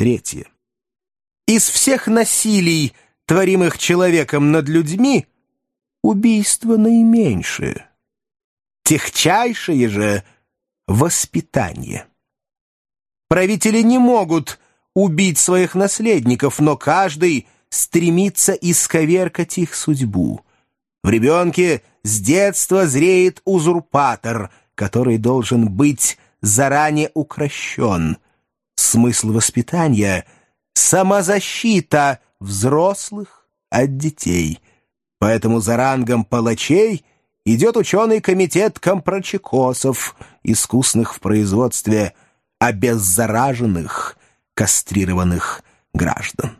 Третье. Из всех насилий, творимых человеком над людьми, убийство наименьшее. Техчайшее же воспитание. Правители не могут убить своих наследников, но каждый стремится исковеркать их судьбу. В ребенке с детства зреет узурпатор, который должен быть заранее укращен. Смысл воспитания — самозащита взрослых от детей. Поэтому за рангом палачей идет ученый комитет компрочекосов, искусных в производстве обеззараженных, кастрированных граждан.